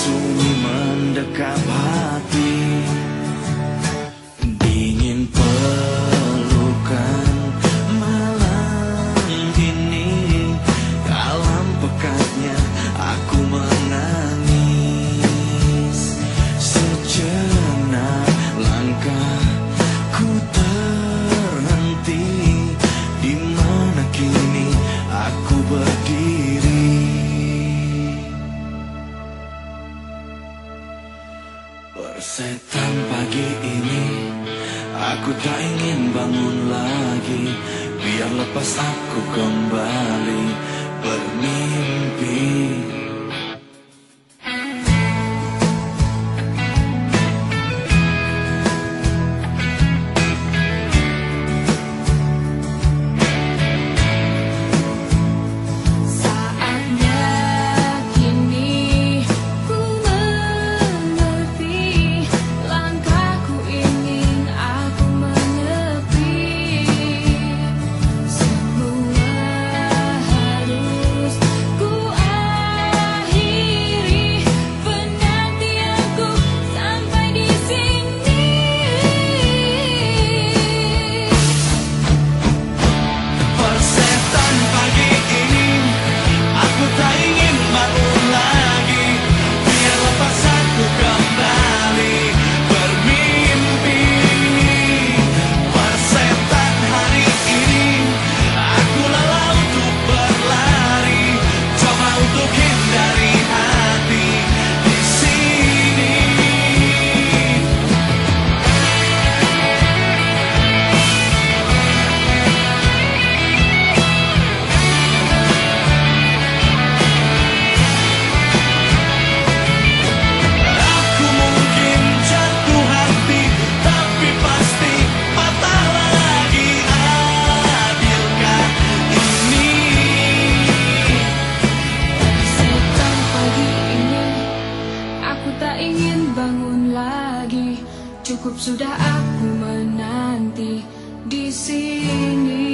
sunyi mendekap hati. Dingin pelukan malam ini. Dalam pekatnya aku menangis. Sejenak langkahku terhenti. Di mana kini aku berdiri Persetan pagi ini Aku tak ingin bangun lagi. Biar lepas aku kembali Bermimpi tak ingin bangun lagi. Cukup sudah aku menanti di sini.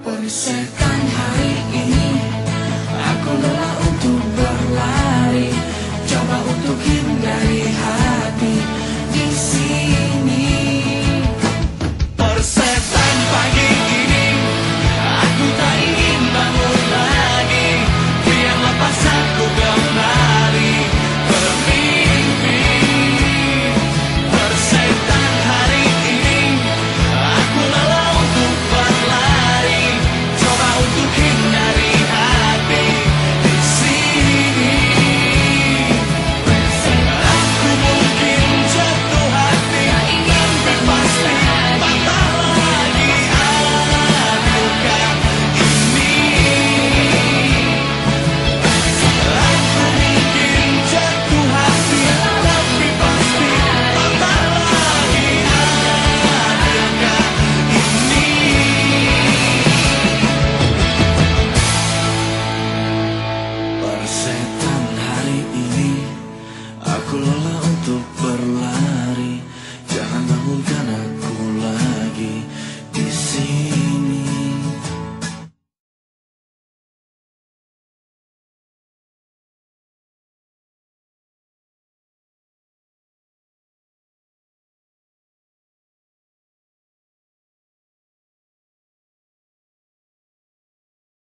Persekat 哭了。